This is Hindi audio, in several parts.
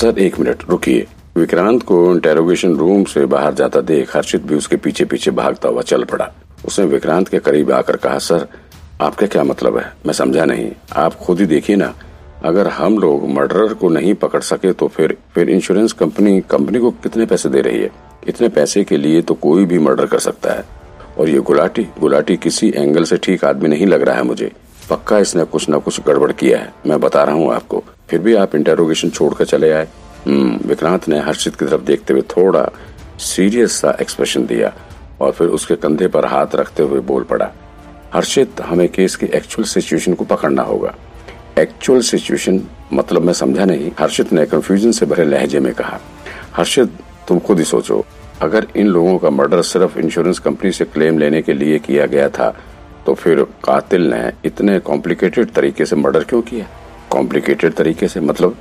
सर, एक मिनट, रुकिए। विक्रांत को इंटेरोगेशन रूम से बाहर जाता देख हर्षित भी उसके पीछे पीछे भागता हुआ चल पड़ा। उसने विक्रांत के करीब आकर कहा, सर, आपका क्या मतलब है? मैं समझा नहीं। आप खुद ही देखिए ना। अगर हम लोग मर्डरर को नहीं पकड़ सके तो फिर फिर इंश्योरेंस कंपनी कंपनी को कितने पैसे दे रही है? इतने पैसे के लिए तो कोई भी मर्डर कर सकता है। और ये गुलाटी गुलाटी किसी एंगल से ठीक आदमी नहीं लग रहा है मुझे। पक्का इसने कुछ न कुछ गड़बड़ किया है। मैं बता रहा हूँ आपको। फिर भी आप इंटेरोगेशन छोड़कर चले आए। हम्म, विक्रांत ने हर्षित की तरफ़ देखते हुए थोड़ा सीरियस सा एक्सप्रेशन दिया और फिर उसके कंधे पर हाथ रखते हुए बोल पड़ा हर्षित हमें केस की एक्चुअल सिचुएशन को पकड़ना होगा। एक्चुअल सिचुएशन मतलब मैं समझा नहीं हर्षित ने कंफ्यूजन से भरे लहजे में कहा। हर्षित तुम खुद ही सोचो अगर इन लोगों का मर्डर सिर्फ़ इंश्योरेंस कंपनी से क्लेम लेने के लिए किया गया था तो फिर कातिल ने इतने कॉम्प्लिकेटेड तरीके से मर्डर क्यों किया? कॉम्प्लिकेटेड तरीके से मतलब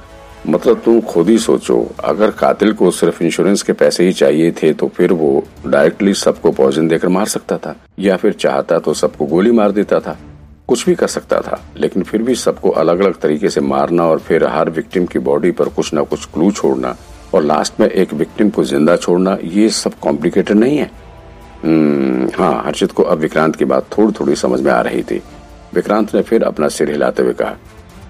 मतलब तुम खुद ही सोचो अगर कातिल को सिर्फ़ इंश्योरेंस के पैसे ही चाहिए थे तो फिर वो डायरेक्टली सबको पॉइजन देकर मार सकता था या फिर चाहता तो सबको गोली मार देता था कुछ भी कर सकता था लेकिन फिर भी सबको अलग अलग तरीके से मारना और फिर हर विक्टिम की बॉडी पर कुछ न कुछ क्लू छोड़ना और लास्ट में एक विक्टिम को ज़िंदा छोड़ना ये सब कॉम्प्लिकेटेड नहीं है। हम्म, हाँ हर्षित को अब विक्रांत की बात थोड़ी थोड़ी समझ में आ रही थी। विक्रांत ने फिर अपना सिर हिलाते हुए कहा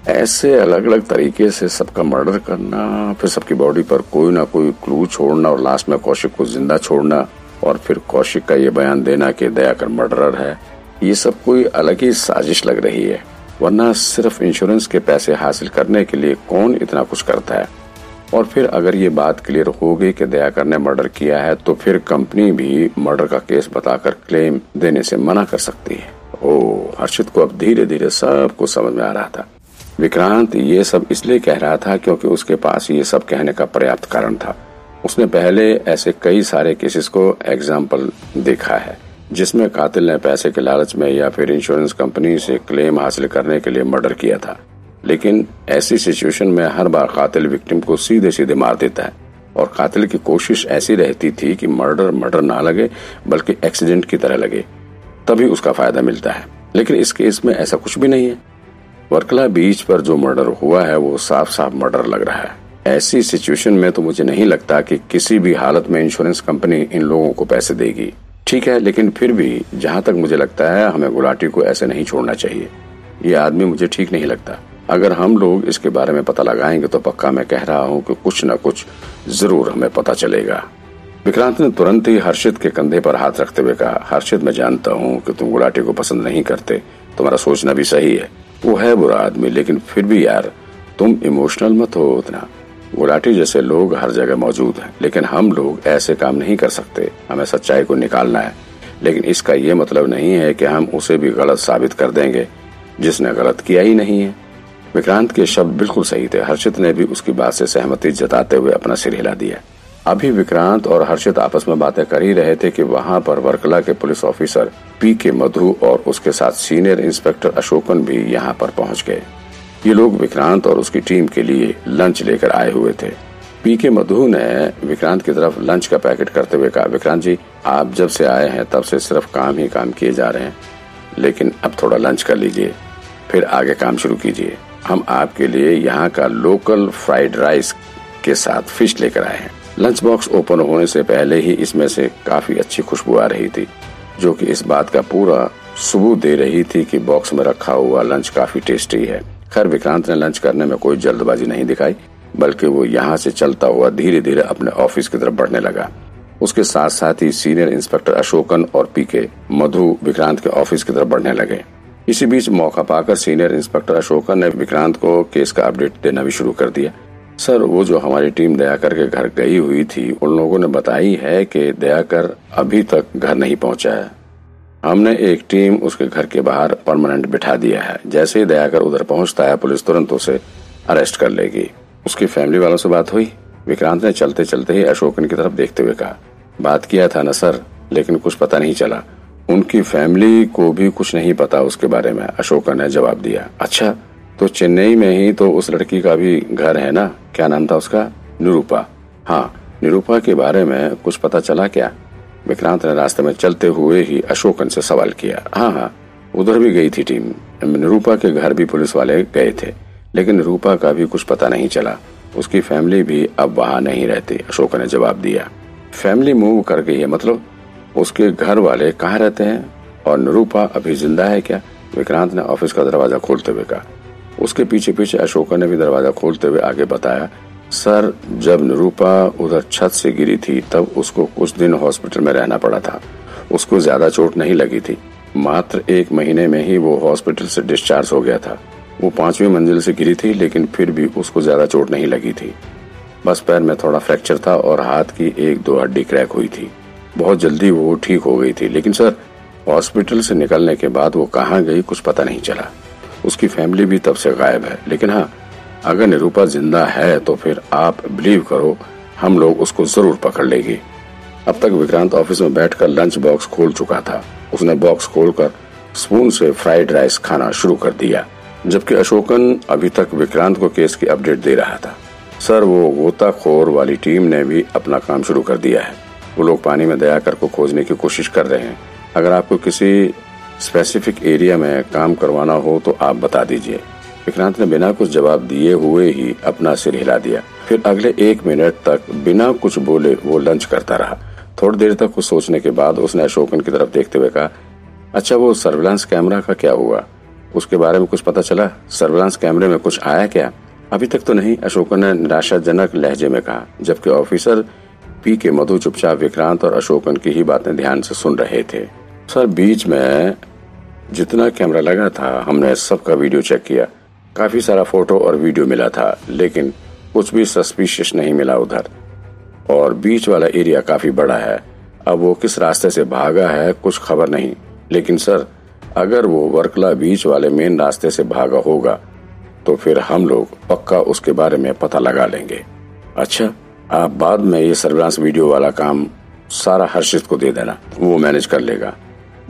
ऐसे अलग अलग तरीके से सबका मर्डर करना, फिर सबकी बॉडी पर कोई ना कोई क्लू छोड़ना और लास्ट में कौशिक को ज़िंदा छोड़ना और फिर कौशिक का ये बयान देना कि दयाकर मर्डरर है, ये सब कोई अलग ही साजिश लग रही है। वरना सिर्फ़ इंश्योरेंस के पैसे हासिल करने के लिए कौन इतना कुछ करता है? और फिर अगर ये बात क्लियर हो गई कि दयाकर ने मर्डर किया है तो फिर कंपनी भी मर्डर का केस बताकर क्लेम देने से मना कर सकती है। ओ हर्षित को अब धीरे धीरे सब कुछ समझ में आ रहा था। विक्रांत ये सब इसलिए कह रहा था क्योंकि उसके पास ये सब कहने का पर्याप्त कारण था। उसने पहले ऐसे कई सारे केसेस को एग्ज़ाम्पल देखा है, जिसमें कातिल ने पैसे के लालच में या फिर इंश्योरेंस कंपनी से क्लेम हासिल करने के लिए मर्डर किया था। लेकिन ऐसी सिचुएशन में हर बार कातिल विक्टिम को सीधे सीधे मार देता है और कातिल की कोशिश ऐसी रहती थी कि मर्डर मर्डर ना लगे, बल्कि एक्सीडेंट की तरह लगे, तभी उसका फ़ायदा मिलता है। लेकिन इस केस में ऐसा कुछ भी नहीं है। वर्कला बीच पर जो मर्डर हुआ है, वो साफ़ साफ़ मर्डर लग रहा है। ऐसी सिचुएशन में तो मुझे नहीं लगता कि किसी भी हालत में इंश्योरेंस कंपनी इन लोगों को पैसे देगी। ठीक है, लेकिन फिर भी जहाँ तक मुझे लगता है, हमें गुलाटी को ऐसे नहीं छोड़ना चाहिए। ये आदमी मुझे ठीक नहीं लगता। अगर हम लोग इसके बारे में पता लगाएँगे तो पक्का मैं कह रहा हूँ कि कुछ न कुछ ज़रूर हमें पता चलेगा। विक्रांत ने तुरंत ही हर्षित के कंधे पर हाथ रखते हुए कहा, हर्षित, मैं जानता हूँ कि तुम गुलाटी को पसंद नहीं करते। तुम्हारा सोचना भी सही है। वो है बुरा आदमी, लेकिन फिर भी यार, तुम इमोशनल मत हो उतना। गुलाटी जैसे लोग हर जगह मौजूद हैं, लेकिन हम लोग ऐसे काम नहीं कर सकते। हमें सच्चाई को निकालना है। लेकिन इसका ये मतलब नहीं है कि हम उसे भी गलत साबित कर देंगे, जिसने गलत किया ही नहीं है। विक्रांत के शब्द बिल्कुल सही थे। हर्षित ने भी उसकी बात से सहमति जताते हुए अपना सिर हिला दिया। अभी विक्रांत और हर्षित आपस में बातें कर ही रहे थे कि वहाँ पर वर्कला के पुलिस ऑफिसर पी के मधु और उसके साथ सीनियर इंस्पेक्टर अशोकन भी यहाँ पर पहुँच गए। ये लोग विक्रांत और उसकी टीम के लिए लंच लेकर आए हुए थे। पी के मधु ने विक्रांत की तरफ़ लंच का पैकेट करते हुए कहा, विक्रांत जी, आप जब से आए हैं, तब से सिर्फ़ काम ही काम किए जा रहे हैं। लेकिन अब थोड़ा लंच कर लीजिए, फिर आगे काम शुरू कीजिए। हम आपके लिए यहाँ का लोकल फ्राइड राइस के साथ फ़िश लेकर आए हैं। लंच बॉक्स ओपन होने से पहले ही इसमें से काफ़ी अच्छी खुशबू आ रही थी, जो कि इस बात का पूरा सबूत दे रही थी कि बॉक्स में रखा हुआ लंच काफ़ी टेस्टी है। खैर, विक्रांत ने लंच करने में कोई जल्दबाजी नहीं दिखाई, बल्कि वो यहाँ से चलता हुआ धीरे धीरे अपने ऑफ़िस की तरफ़ बढ़ने लगा। उसके साथ साथ ही सीनियर इंस्पेक्टर अशोकन और पीके मधु विक्रांत के ऑफ़िस की तरफ़ बढ़ने लगे। इसी बीच मौका पाकर सीनियर इंस्पेक्टर अशोकन ने विक्रांत को केस का अपडेट देना भी शुरू कर दिया। सर, वो जो हमारी टीम दयाकर के घर गई हुई थी, उन लोगों ने बताई है कि दयाकर अभी तक घर नहीं पहुँचा है। हमने एक टीम उसके घर के बाहर परमानेंट बिठा दिया है। जैसे ही दयाकर उधर पहुँचता है, पुलिस तुरंत उसे अरेस्ट कर लेगी। उसकी फैमिली वालों से बात हुई। विक्रांत ने चलते चलते ही अशोकन की तरफ़ देखते हुए कहा, बात किया था न सर, लेकिन कुछ पता नहीं चला। उनकी फैमिली को भी कुछ नहीं पता उसके बारे में। अशोकन ने जवाब दिया अच्छा तो चेन्नई में ही तो उस लड़की का भी घर है ना? क्या नाम था उसका? निरूपा। हाँ निरूपा के बारे में कुछ पता चला क्या? विक्रांत ने रास्ते में चलते हुए ही अशोकन से सवाल किया। हाँ हाँ उधर भी गई थी टीम। निरूपा के घर भी पुलिस वाले गए थे, लेकिन निरूपा का भी कुछ पता नहीं चला। उसकी फैमिली भी अब वहाँ नहीं रहती अशोक ने जवाब दिया। फैमिली मूव कर गई है मतलब? उसके घर वाले कहाँ रहते हैं? और निरूपा अभी ज़िंदा है क्या? विक्रांत ने ऑफ़िस का दरवाज़ा खोलते हुए कहा। उसके पीछे पीछे अशोका ने भी दरवाज़ा खोलते हुए आगे बताया, सर, जब निरूपा उधर छत से गिरी थी, तब उसको कुछ दिन हॉस्पिटल में रहना पड़ा था। उसको ज़्यादा चोट नहीं लगी थी। मात्र एक महीने में ही वो हॉस्पिटल से डिस्चार्ज हो गया था। वो पांचवी मंजिल से गिरी थी, लेकिन फिर भी उसको ज़्यादा चोट नहीं लगी थी। बस पैर में थोड़ा फ्रैक्चर था और हाथ की एक दो हड्डी क्रैक हुई थी। बहुत जल्दी वो ठीक हो गई थी। लेकिन सर, हॉस्पिटल से निकलने के बाद वो कहाँ गई कुछ पता नहीं चला। उसकी फैमिली भी तब से गायब है। लेकिन हाँ अगर निरूपा ज़िंदा है तो फिर आप बिलीव करो, हम लोग उसको ज़रूर पकड़ लेंगे। अब तक विक्रांत ऑफ़िस में बैठकर लंच बॉक्स खोल चुका था। उसने बॉक्स खोलकर स्पून से फ्राइड राइस खाना शुरू कर दिया, जबकि अशोकन अभी तक विक्रांत को केस की अपडेट दे रहा था। सर, वो गोताखोर वाली टीम ने भी अपना काम शुरू कर दिया है। वो लोग पानी में दयाकर को खोजने की कोशिश कर रहे हैं। अगर आपको किसी स्पेसिफिक एरिया में काम करवाना हो तो आप बता दीजिए। विक्रांत ने बिना कुछ जवाब दिए हुए ही अपना सिर हिला दिया। फिर अगले एक मिनट तक बिना कुछ बोले वो लंच करता रहा। थोड़ी देर तक कुछ सोचने के बाद उसने अशोकन की तरफ़ देखते हुए कहा अच्छा वो सर्विलांस कैमरा का क्या हुआ? उसके बारे में कुछ पता चला? सर्विलांस कैमरे में कुछ आया क्या? अभी तक तो नहीं, अशोकन ने निराशाजनक लहजे में कहा, जबकि ऑफिसर पी के मधु चुपचाप विक्रांत और अशोकन की ही बातें ध्यान से सुन रहे थे। सर, बीच में जितना कैमरा लगा था, हमने सबका वीडियो चेक किया। काफ़ी सारा फ़ोटो और वीडियो मिला था, लेकिन कुछ भी सस्पिशियस नहीं मिला उधर। और बीच वाला एरिया काफ़ी बड़ा है। अब वो किस रास्ते से भागा है, कुछ खबर नहीं। लेकिन सर, अगर वो वर्कला बीच वाले मेन रास्ते से भागा होगा तो फिर हम लोग पक्का उसके बारे में पता लगा लेंगे। अच्छा आप बाद में ये सर्विलांस वीडियो वाला काम सारा हर्षित को दे देना। वो मैनेज कर लेगा।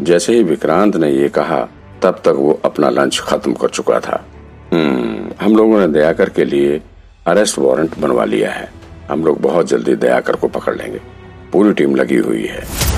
जैसे ही विक्रांत ने ये कहा, तब तक वो अपना लंच खत्म कर चुका था। हम्म हम लोगों ने दयाकर के लिए अरेस्ट वारंट बनवा लिया है। हम लोग बहुत जल्दी दयाकर को पकड़ लेंगे। पूरी टीम लगी हुई है।